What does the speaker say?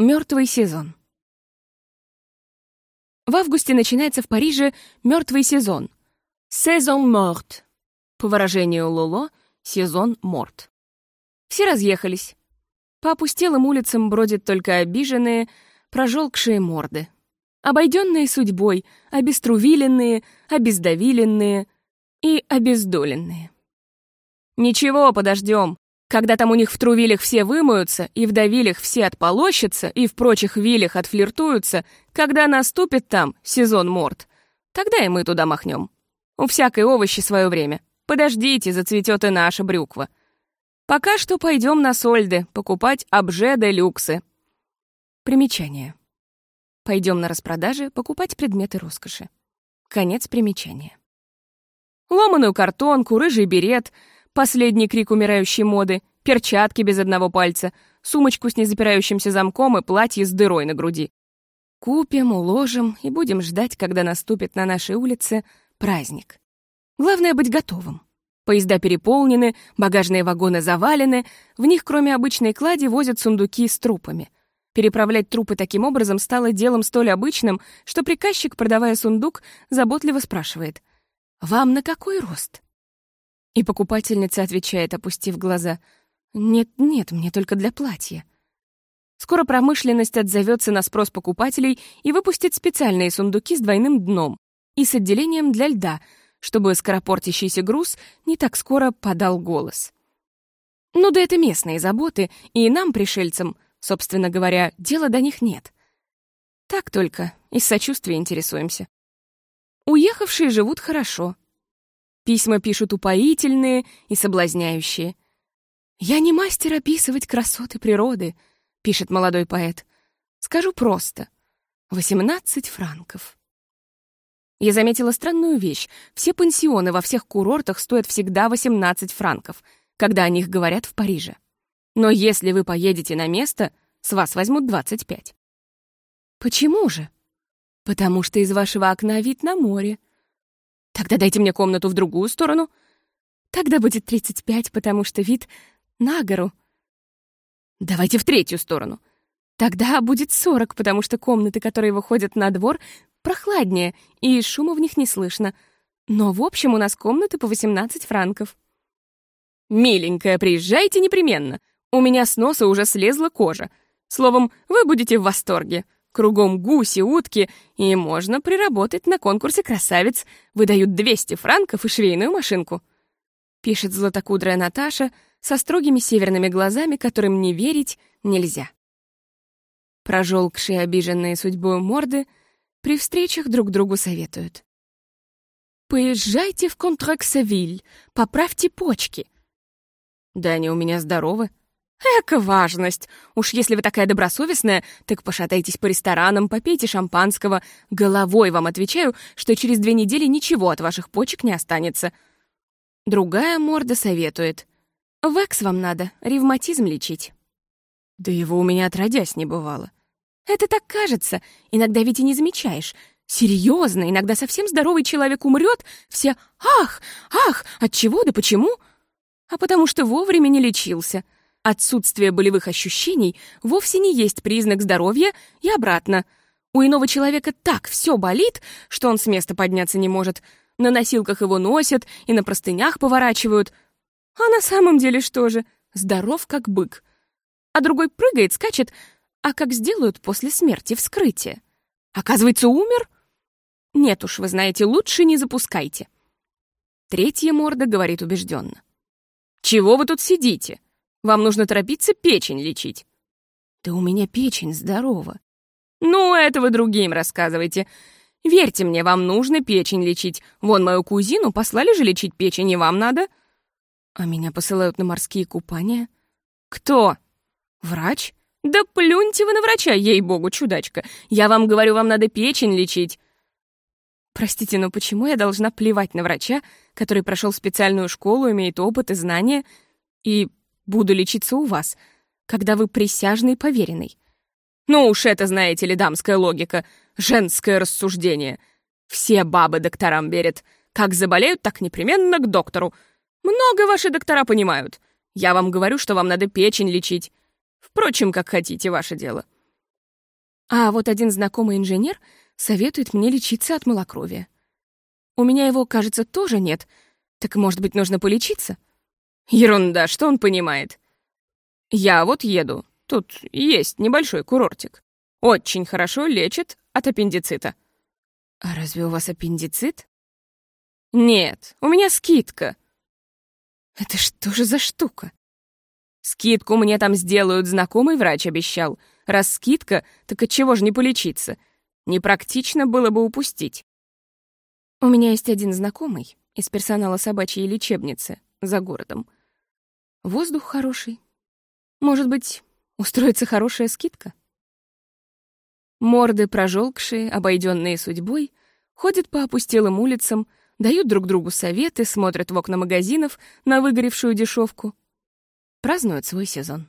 Мертвый сезон. В августе начинается в Париже мертвый сезон. Сезон морт. По выражению Лоло, сезон морт. Все разъехались. По опустелым улицам бродят только обиженные, прожелкшие морды. Обойденные судьбой, обеструвиленные, обездавиленные и обездоленные. Ничего, подождем. Когда там у них в Трувилях все вымоются, и в Давилях все отполощутся, и в прочих вилях отфлиртуются, когда наступит там сезон морд, тогда и мы туда махнем. У всякой овощи свое время. Подождите, зацветет и наша брюква. Пока что пойдем на сольды покупать обжеды люксы. Примечание. Пойдем на распродажи покупать предметы роскоши. Конец примечания. Ломаную картонку, рыжий берет — Последний крик умирающей моды, перчатки без одного пальца, сумочку с незапирающимся замком и платье с дырой на груди. Купим, уложим и будем ждать, когда наступит на нашей улице праздник. Главное — быть готовым. Поезда переполнены, багажные вагоны завалены, в них, кроме обычной клади, возят сундуки с трупами. Переправлять трупы таким образом стало делом столь обычным, что приказчик, продавая сундук, заботливо спрашивает «Вам на какой рост?» И покупательница отвечает, опустив глаза. «Нет-нет, мне только для платья». Скоро промышленность отзовется на спрос покупателей и выпустит специальные сундуки с двойным дном и с отделением для льда, чтобы скоропортящийся груз не так скоро подал голос. Ну да это местные заботы, и нам, пришельцам, собственно говоря, дела до них нет. Так только, из сочувствия интересуемся. Уехавшие живут хорошо, Письма пишут упоительные и соблазняющие. «Я не мастер описывать красоты природы», — пишет молодой поэт. «Скажу просто. 18 франков». Я заметила странную вещь. Все пансионы во всех курортах стоят всегда 18 франков, когда о них говорят в Париже. Но если вы поедете на место, с вас возьмут 25. Почему же? Потому что из вашего окна вид на море, Тогда дайте мне комнату в другую сторону. Тогда будет 35, потому что вид на гору. Давайте в третью сторону. Тогда будет 40, потому что комнаты, которые выходят на двор, прохладнее, и шума в них не слышно. Но в общем у нас комнаты по 18 франков. «Миленькая, приезжайте непременно. У меня с носа уже слезла кожа. Словом, вы будете в восторге». Кругом гуси, утки, и можно приработать на конкурсе красавиц. Выдают 200 франков и швейную машинку. Пишет златокудрая Наташа со строгими северными глазами, которым не верить нельзя. Прожелкшие обиженные судьбой морды при встречах друг другу советуют. «Поезжайте в Контраксавиль, поправьте почки». «Да они у меня здоровы», Эка важность! Уж если вы такая добросовестная, так пошатайтесь по ресторанам, попейте шампанского. Головой вам отвечаю, что через две недели ничего от ваших почек не останется. Другая морда советует. Векс вам надо, ревматизм лечить. Да его у меня отродясь не бывало. Это так кажется, иногда ведь и не замечаешь. Серьезно, иногда совсем здоровый человек умрет, все «Ах! Ах! От чего да почему?» А потому что вовремя не лечился — Отсутствие болевых ощущений вовсе не есть признак здоровья и обратно. У иного человека так все болит, что он с места подняться не может. На носилках его носят и на простынях поворачивают. А на самом деле что же? Здоров как бык. А другой прыгает, скачет, а как сделают после смерти вскрытие? Оказывается, умер? Нет уж, вы знаете, лучше не запускайте. Третья морда говорит убежденно. «Чего вы тут сидите? Вам нужно торопиться печень лечить». «Да у меня печень здорова». «Ну, это вы другим рассказывайте. Верьте мне, вам нужно печень лечить. Вон мою кузину послали же лечить печень, и вам надо». «А меня посылают на морские купания». «Кто?» «Врач?» «Да плюньте вы на врача, ей-богу, чудачка. Я вам говорю, вам надо печень лечить». Простите, но почему я должна плевать на врача, который прошел специальную школу, имеет опыт и знания, и буду лечиться у вас, когда вы присяжный поверенный. Ну уж это, знаете ли, дамская логика, женское рассуждение. Все бабы докторам верят. Как заболеют, так непременно к доктору. Много ваши доктора понимают. Я вам говорю, что вам надо печень лечить. Впрочем, как хотите, ваше дело. А вот один знакомый инженер советует мне лечиться от малокровия. У меня его, кажется, тоже нет. Так, может быть, нужно полечиться? Ерунда, что он понимает? Я вот еду. Тут есть небольшой курортик. Очень хорошо лечит от аппендицита. А разве у вас аппендицит? Нет, у меня скидка. Это что же за штука? Скидку мне там сделают, знакомый врач обещал. Раз скидка, так от чего же не полечиться? Непрактично было бы упустить. У меня есть один знакомый из персонала собачьей лечебницы за городом. Воздух хороший. Может быть, устроится хорошая скидка? Морды прожелкшие, обойденные судьбой, ходят по опустелым улицам, дают друг другу советы, смотрят в окна магазинов на выгоревшую дешевку. Празднуют свой сезон.